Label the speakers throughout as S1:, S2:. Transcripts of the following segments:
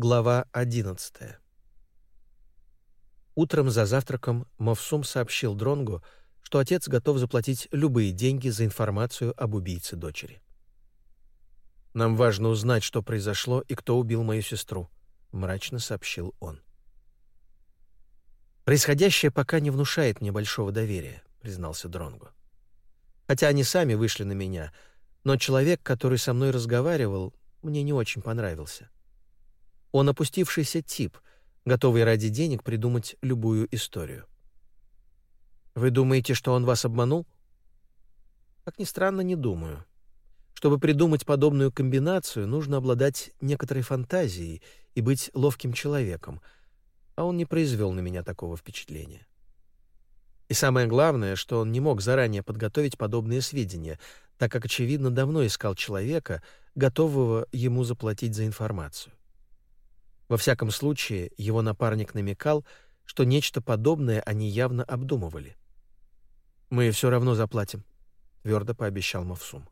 S1: Глава 11. Утром за завтраком Мовсум сообщил Дронгу, что отец готов заплатить любые деньги за информацию об убийце дочери. «Нам важно узнать, что произошло и кто убил мою сестру», — мрачно сообщил он. «Происходящее пока не внушает мне большого доверия», — признался Дронгу. «Хотя они сами вышли на меня, но человек, который со мной разговаривал, мне не очень понравился». Он опустившийся тип, готовый ради денег придумать любую историю. Вы думаете, что он вас обманул? Как ни странно, не думаю. Чтобы придумать подобную комбинацию, нужно обладать некоторой фантазией и быть ловким человеком, а он не произвел на меня такого впечатления. И самое главное, что он не мог заранее подготовить подобные сведения, так как, очевидно, давно искал человека, готового ему заплатить за информацию. Во всяком случае, его напарник намекал, что нечто подобное они явно обдумывали. «Мы все равно заплатим», — твердо пообещал Мавсум.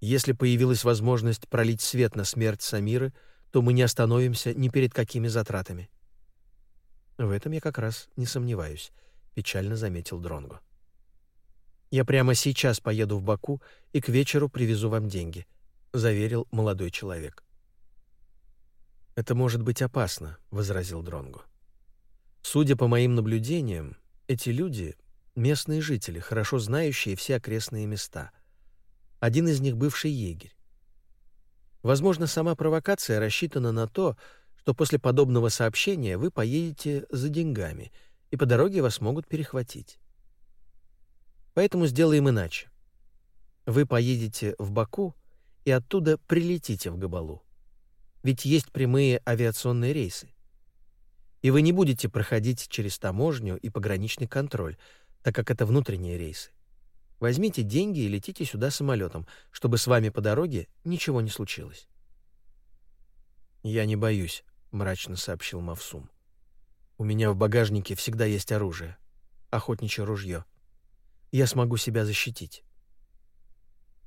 S1: «Если появилась возможность пролить свет на смерть Самиры, то мы не остановимся ни перед какими затратами». «В этом я как раз не сомневаюсь», — печально заметил Дронго. «Я прямо сейчас поеду в Баку и к вечеру привезу вам деньги», — заверил молодой человек. Это может быть опасно, возразил Дронгу. Судя по моим наблюдениям, эти люди местные жители, хорошо знающие все окрестные места. Один из них бывший егерь. Возможно, сама провокация рассчитана на то, что после подобного сообщения вы поедете за деньгами, и по дороге вас могут перехватить. Поэтому сделаем иначе. Вы поедете в Баку и оттуда прилетите в Габалу ведь есть прямые авиационные рейсы. И вы не будете проходить через таможню и пограничный контроль, так как это внутренние рейсы. Возьмите деньги и летите сюда самолетом, чтобы с вами по дороге ничего не случилось. «Я не боюсь», — мрачно сообщил Мавсум. «У меня в багажнике всегда есть оружие. Охотничье ружье. Я смогу себя защитить».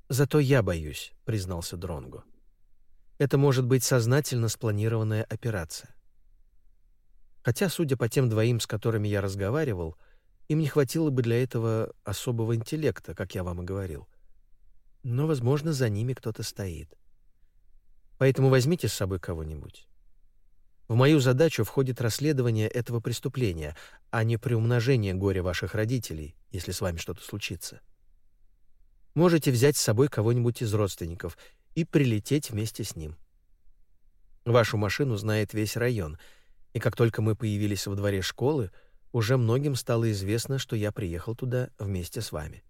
S1: «Зато я боюсь», — признался Дронго. Это может быть сознательно спланированная операция. Хотя, судя по тем двоим, с которыми я разговаривал, им не хватило бы для этого особого интеллекта, как я вам и говорил. Но, возможно, за ними кто-то стоит. Поэтому возьмите с собой кого-нибудь. В мою задачу входит расследование этого преступления, а не приумножение горя ваших родителей, если с вами что-то случится. Можете взять с собой кого-нибудь из родственников и прилететь вместе с ним. Вашу машину знает весь район, и как только мы появились во дворе школы, уже многим стало известно, что я приехал туда вместе с вами.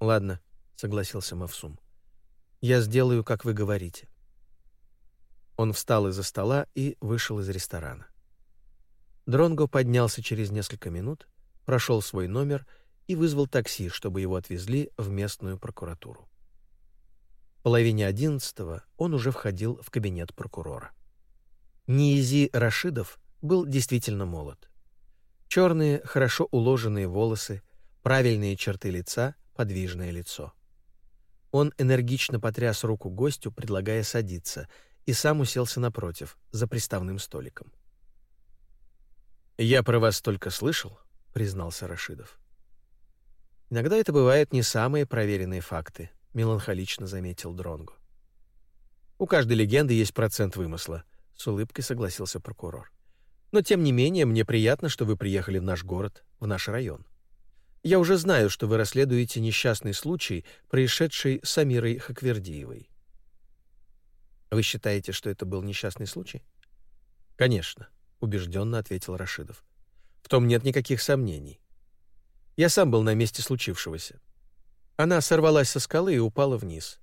S1: Ладно, согласился Мавсум. Я сделаю, как вы говорите. Он встал из-за стола и вышел из ресторана. Дронго поднялся через несколько минут, прошел свой номер и вызвал такси, чтобы его отвезли в местную прокуратуру. Половине одиннадцатого он уже входил в кабинет прокурора. Ниизи Рашидов был действительно молод. Черные, хорошо уложенные волосы, правильные черты лица, подвижное лицо. Он энергично потряс руку гостю, предлагая садиться, и сам уселся напротив, за приставным столиком. «Я про вас только слышал», — признался Рашидов. «Иногда это бывают не самые проверенные факты», меланхолично заметил Дронгу. У каждой легенды есть процент вымысла, с улыбкой согласился прокурор. Но тем не менее, мне приятно, что вы приехали в наш город, в наш район. Я уже знаю, что вы расследуете несчастный случай, происшедший с Амирой Хаквердиевой. Вы считаете, что это был несчастный случай? Конечно, убежденно ответил Рашидов. В том нет никаких сомнений. Я сам был на месте случившегося. Она сорвалась со скалы и упала вниз.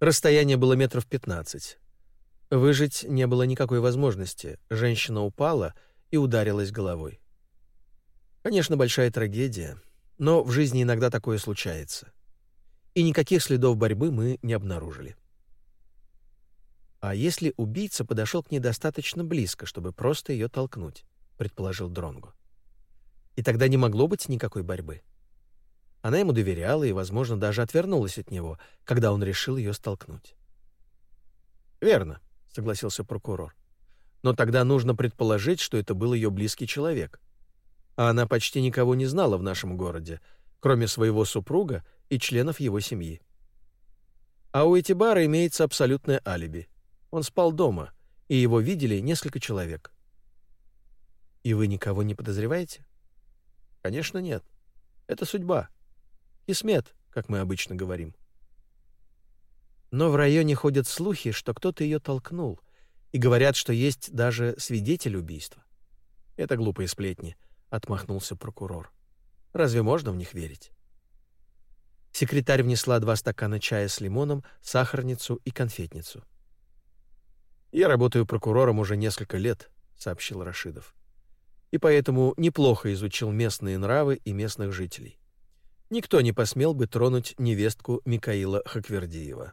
S1: Расстояние было метров пятнадцать. Выжить не было никакой возможности. Женщина упала и ударилась головой. Конечно, большая трагедия, но в жизни иногда такое случается. И никаких следов борьбы мы не обнаружили. А если убийца подошел к ней достаточно близко, чтобы просто ее толкнуть, предположил Дронгу. И тогда не могло быть никакой борьбы. Она ему доверяла и, возможно, даже отвернулась от него, когда он решил ее столкнуть. «Верно», — согласился прокурор. Но тогда нужно предположить, что это был ее близкий человек. А она почти никого не знала в нашем городе, кроме своего супруга и членов его семьи. А у Этибара имеется абсолютное алиби. Он спал дома, и его видели несколько человек. И вы никого не подозреваете? Конечно, нет. Это судьба. Кисмет, как мы обычно говорим. Но в районе ходят слухи, что кто-то ее толкнул, и говорят, что есть даже свидетель убийства. Это глупые сплетни, отмахнулся прокурор. Разве можно в них верить? Секретарь внесла два стакана чая с лимоном, сахарницу и конфетницу. «Я работаю прокурором уже несколько лет», — сообщил Рашидов и поэтому неплохо изучил местные нравы и местных жителей. Никто не посмел бы тронуть невестку Микаила Хаквердиева.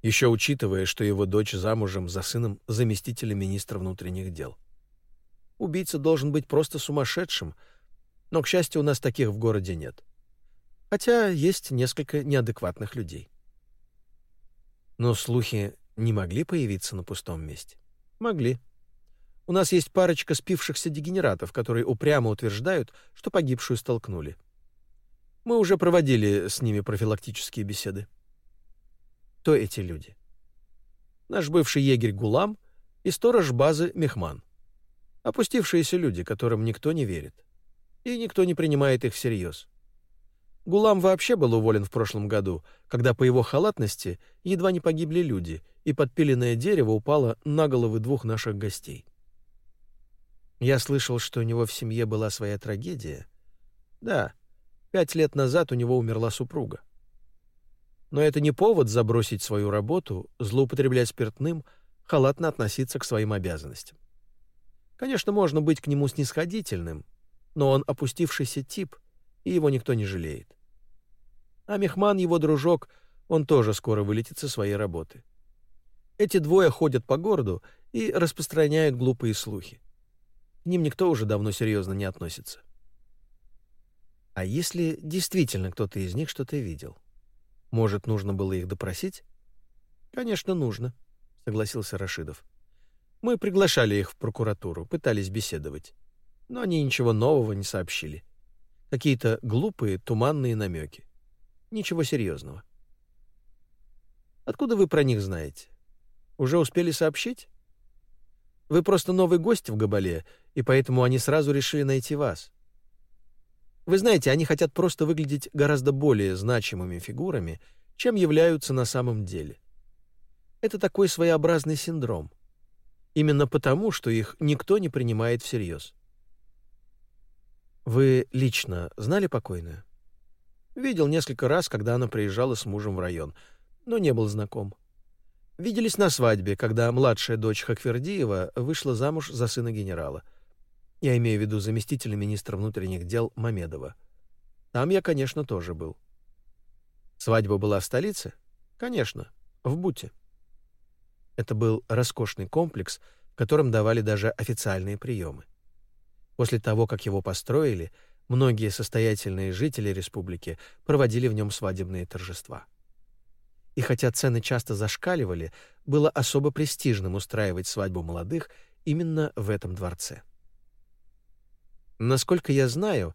S1: Еще учитывая, что его дочь замужем за сыном заместителя министра внутренних дел. Убийца должен быть просто сумасшедшим, но, к счастью, у нас таких в городе нет. Хотя есть несколько неадекватных людей. Но слухи не могли появиться на пустом месте? Могли. У нас есть парочка спившихся дегенератов, которые упрямо утверждают, что погибшую столкнули. Мы уже проводили с ними профилактические беседы. Кто эти люди? Наш бывший егерь Гулам и сторож базы Мехман. Опустившиеся люди, которым никто не верит. И никто не принимает их всерьез. Гулам вообще был уволен в прошлом году, когда по его халатности едва не погибли люди, и подпиленное дерево упало на головы двух наших гостей. Я слышал, что у него в семье была своя трагедия. Да, пять лет назад у него умерла супруга. Но это не повод забросить свою работу, злоупотреблять спиртным, халатно относиться к своим обязанностям. Конечно, можно быть к нему снисходительным, но он опустившийся тип, и его никто не жалеет. А Мехман, его дружок, он тоже скоро вылетит со своей работы. Эти двое ходят по городу и распространяют глупые слухи. К ним никто уже давно серьезно не относится. А если действительно кто-то из них что-то видел? Может, нужно было их допросить? Конечно, нужно, согласился Рашидов. Мы приглашали их в прокуратуру, пытались беседовать. Но они ничего нового не сообщили. Какие-то глупые, туманные намеки. Ничего серьезного. Откуда вы про них знаете? Уже успели сообщить? Вы просто новый гость в Габале, и поэтому они сразу решили найти вас. Вы знаете, они хотят просто выглядеть гораздо более значимыми фигурами, чем являются на самом деле. Это такой своеобразный синдром. Именно потому, что их никто не принимает всерьез. Вы лично знали покойную? Видел несколько раз, когда она приезжала с мужем в район, но не был знаком. Виделись на свадьбе, когда младшая дочь Хаквердиева вышла замуж за сына генерала. Я имею в виду заместителя министра внутренних дел Мамедова. Там я, конечно, тоже был. Свадьба была в столице? Конечно, в Буте. Это был роскошный комплекс, в котором давали даже официальные приемы. После того, как его построили, многие состоятельные жители республики проводили в нем свадебные торжества. И хотя цены часто зашкаливали, было особо престижным устраивать свадьбу молодых именно в этом дворце. Насколько я знаю,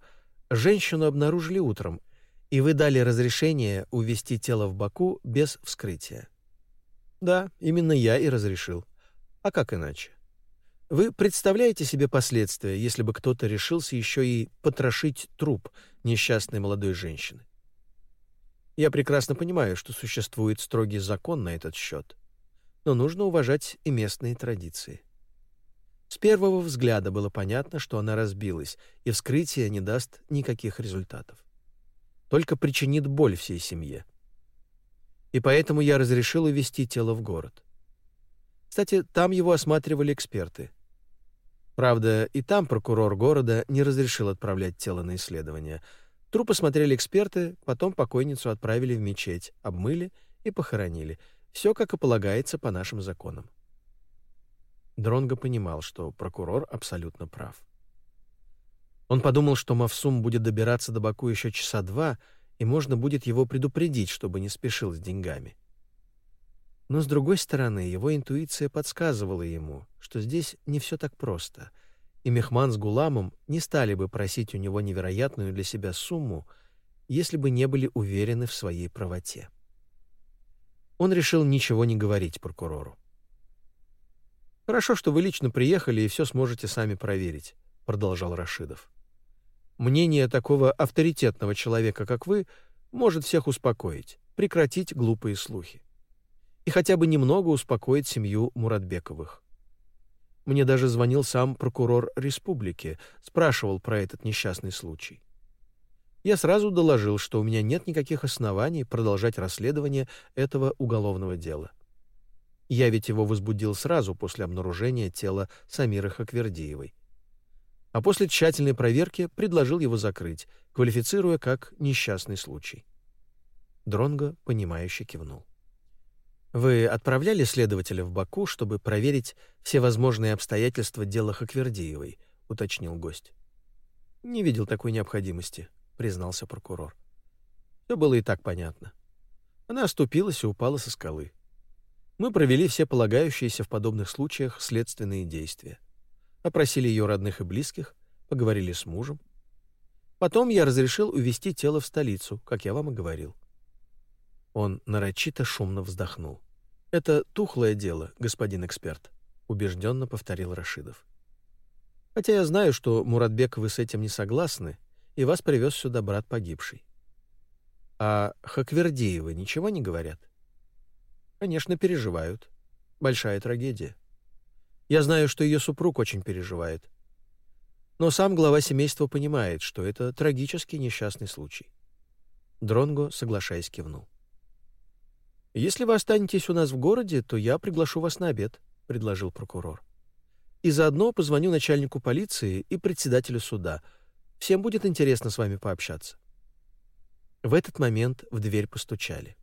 S1: женщину обнаружили утром, и вы дали разрешение увезти тело в Баку без вскрытия. Да, именно я и разрешил. А как иначе? Вы представляете себе последствия, если бы кто-то решился еще и потрошить труп несчастной молодой женщины? Я прекрасно понимаю, что существует строгий закон на этот счет, но нужно уважать и местные традиции. С первого взгляда было понятно, что она разбилась, и вскрытие не даст никаких результатов. Только причинит боль всей семье. И поэтому я разрешил увезти тело в город. Кстати, там его осматривали эксперты. Правда, и там прокурор города не разрешил отправлять тело на исследование — Труп осмотрели эксперты, потом покойницу отправили в мечеть, обмыли и похоронили. Все как и полагается по нашим законам. Дронго понимал, что прокурор абсолютно прав. Он подумал, что Мавсум будет добираться до Баку еще часа два, и можно будет его предупредить, чтобы не спешил с деньгами. Но, с другой стороны, его интуиция подсказывала ему, что здесь не все так просто, и Мехман с Гуламом не стали бы просить у него невероятную для себя сумму, если бы не были уверены в своей правоте. Он решил ничего не говорить прокурору. «Хорошо, что вы лично приехали и все сможете сами проверить», — продолжал Рашидов. «Мнение такого авторитетного человека, как вы, может всех успокоить, прекратить глупые слухи и хотя бы немного успокоить семью Муратбековых. Мне даже звонил сам прокурор республики, спрашивал про этот несчастный случай. Я сразу доложил, что у меня нет никаких оснований продолжать расследование этого уголовного дела. Я ведь его возбудил сразу после обнаружения тела Самиры Хаквердиевой. А после тщательной проверки предложил его закрыть, квалифицируя как несчастный случай. Дронго понимающе кивнул. Вы отправляли следователя в Баку, чтобы проверить все возможные обстоятельства дела Хаквердиевой, уточнил гость. Не видел такой необходимости, признался прокурор. Все было и так понятно. Она оступилась и упала со скалы. Мы провели все полагающиеся в подобных случаях следственные действия. Опросили ее родных и близких, поговорили с мужем. Потом я разрешил увезти тело в столицу, как я вам и говорил. Он нарочито шумно вздохнул. «Это тухлое дело, господин эксперт», — убежденно повторил Рашидов. «Хотя я знаю, что, Муратбек, вы с этим не согласны, и вас привез сюда брат погибший. А Хаквердиевы ничего не говорят?» «Конечно, переживают. Большая трагедия. Я знаю, что ее супруг очень переживает. Но сам глава семейства понимает, что это трагический несчастный случай». Дронго, соглашаясь, кивнул. «Если вы останетесь у нас в городе, то я приглашу вас на обед», — предложил прокурор. «И заодно позвоню начальнику полиции и председателю суда. Всем будет интересно с вами пообщаться». В этот момент в дверь постучали.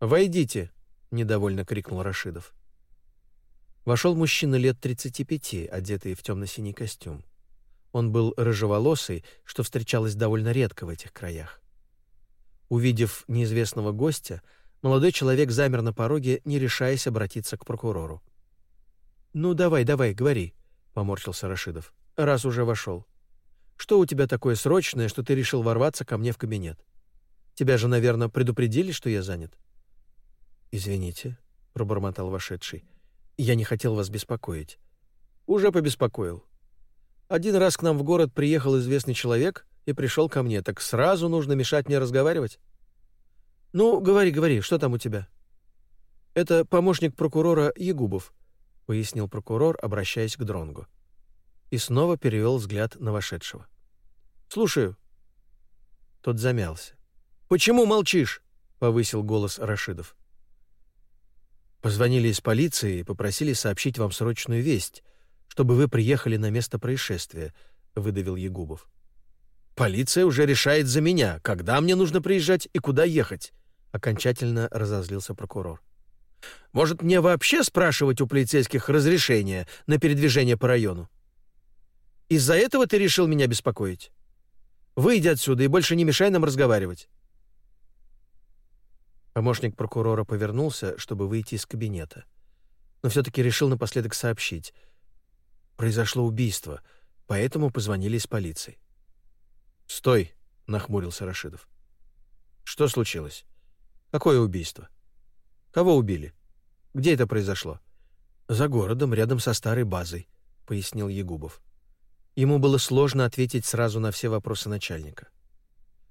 S1: «Войдите!» — недовольно крикнул Рашидов. Вошел мужчина лет 35, одетый в темно-синий костюм. Он был рыжеволосый, что встречалось довольно редко в этих краях. Увидев неизвестного гостя, Молодой человек замер на пороге, не решаясь обратиться к прокурору. «Ну, давай, давай, говори», — поморщился Рашидов, — «раз уже вошел. Что у тебя такое срочное, что ты решил ворваться ко мне в кабинет? Тебя же, наверное, предупредили, что я занят?» «Извините», — пробормотал вошедший. «Я не хотел вас беспокоить». «Уже побеспокоил. Один раз к нам в город приехал известный человек и пришел ко мне, так сразу нужно мешать мне разговаривать?» «Ну, говори, говори, что там у тебя?» «Это помощник прокурора Егубов», — пояснил прокурор, обращаясь к Дронгу. И снова перевел взгляд на вошедшего. «Слушаю». Тот замялся. «Почему молчишь?» — повысил голос Рашидов. «Позвонили из полиции и попросили сообщить вам срочную весть, чтобы вы приехали на место происшествия», — выдавил Егубов. «Полиция уже решает за меня, когда мне нужно приезжать и куда ехать», окончательно разозлился прокурор. Может, мне вообще спрашивать у полицейских разрешения на передвижение по району? Из-за этого ты решил меня беспокоить? Выйди отсюда и больше не мешай нам разговаривать. Помощник прокурора повернулся, чтобы выйти из кабинета, но все-таки решил напоследок сообщить. Произошло убийство, поэтому позвонили из полиции. «Стой!» — нахмурился Рашидов. «Что случилось?» Какое убийство? Кого убили? Где это произошло? За городом, рядом со старой базой, пояснил Егубов. Ему было сложно ответить сразу на все вопросы начальника.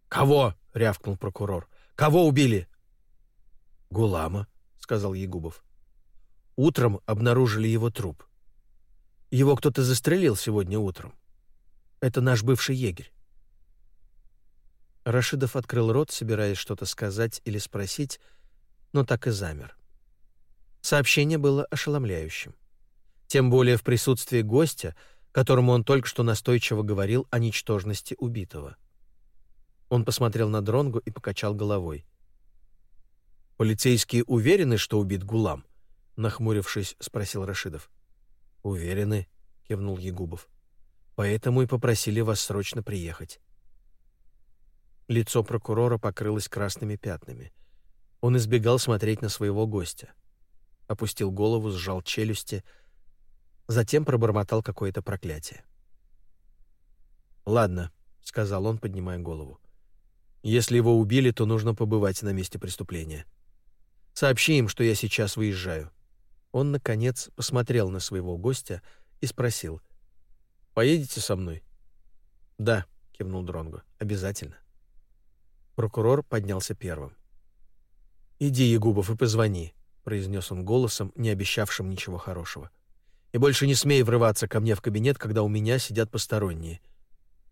S1: Кого? рявкнул прокурор. Кого убили? Гулама, сказал Егубов. Утром обнаружили его труп. Его кто-то застрелил сегодня утром. Это наш бывший егерь. Рашидов открыл рот, собираясь что-то сказать или спросить, но так и замер. Сообщение было ошеломляющим. Тем более в присутствии гостя, которому он только что настойчиво говорил о ничтожности убитого. Он посмотрел на Дронгу и покачал головой. «Полицейские уверены, что убит Гулам?» Нахмурившись, спросил Рашидов. «Уверены», — кивнул Егубов. «Поэтому и попросили вас срочно приехать». Лицо прокурора покрылось красными пятнами. Он избегал смотреть на своего гостя, опустил голову, сжал челюсти, затем пробормотал какое-то проклятие. «Ладно», — сказал он, поднимая голову. «Если его убили, то нужно побывать на месте преступления. Сообщи им, что я сейчас выезжаю». Он, наконец, посмотрел на своего гостя и спросил. «Поедете со мной?» «Да», — кивнул Дронго, — «обязательно». Прокурор поднялся первым. «Иди, Егубов, и позвони», — произнес он голосом, не обещавшим ничего хорошего. «И больше не смей врываться ко мне в кабинет, когда у меня сидят посторонние.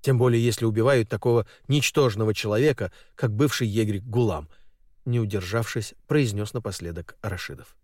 S1: Тем более, если убивают такого ничтожного человека, как бывший егерь Гулам», — не удержавшись, произнес напоследок Рашидов.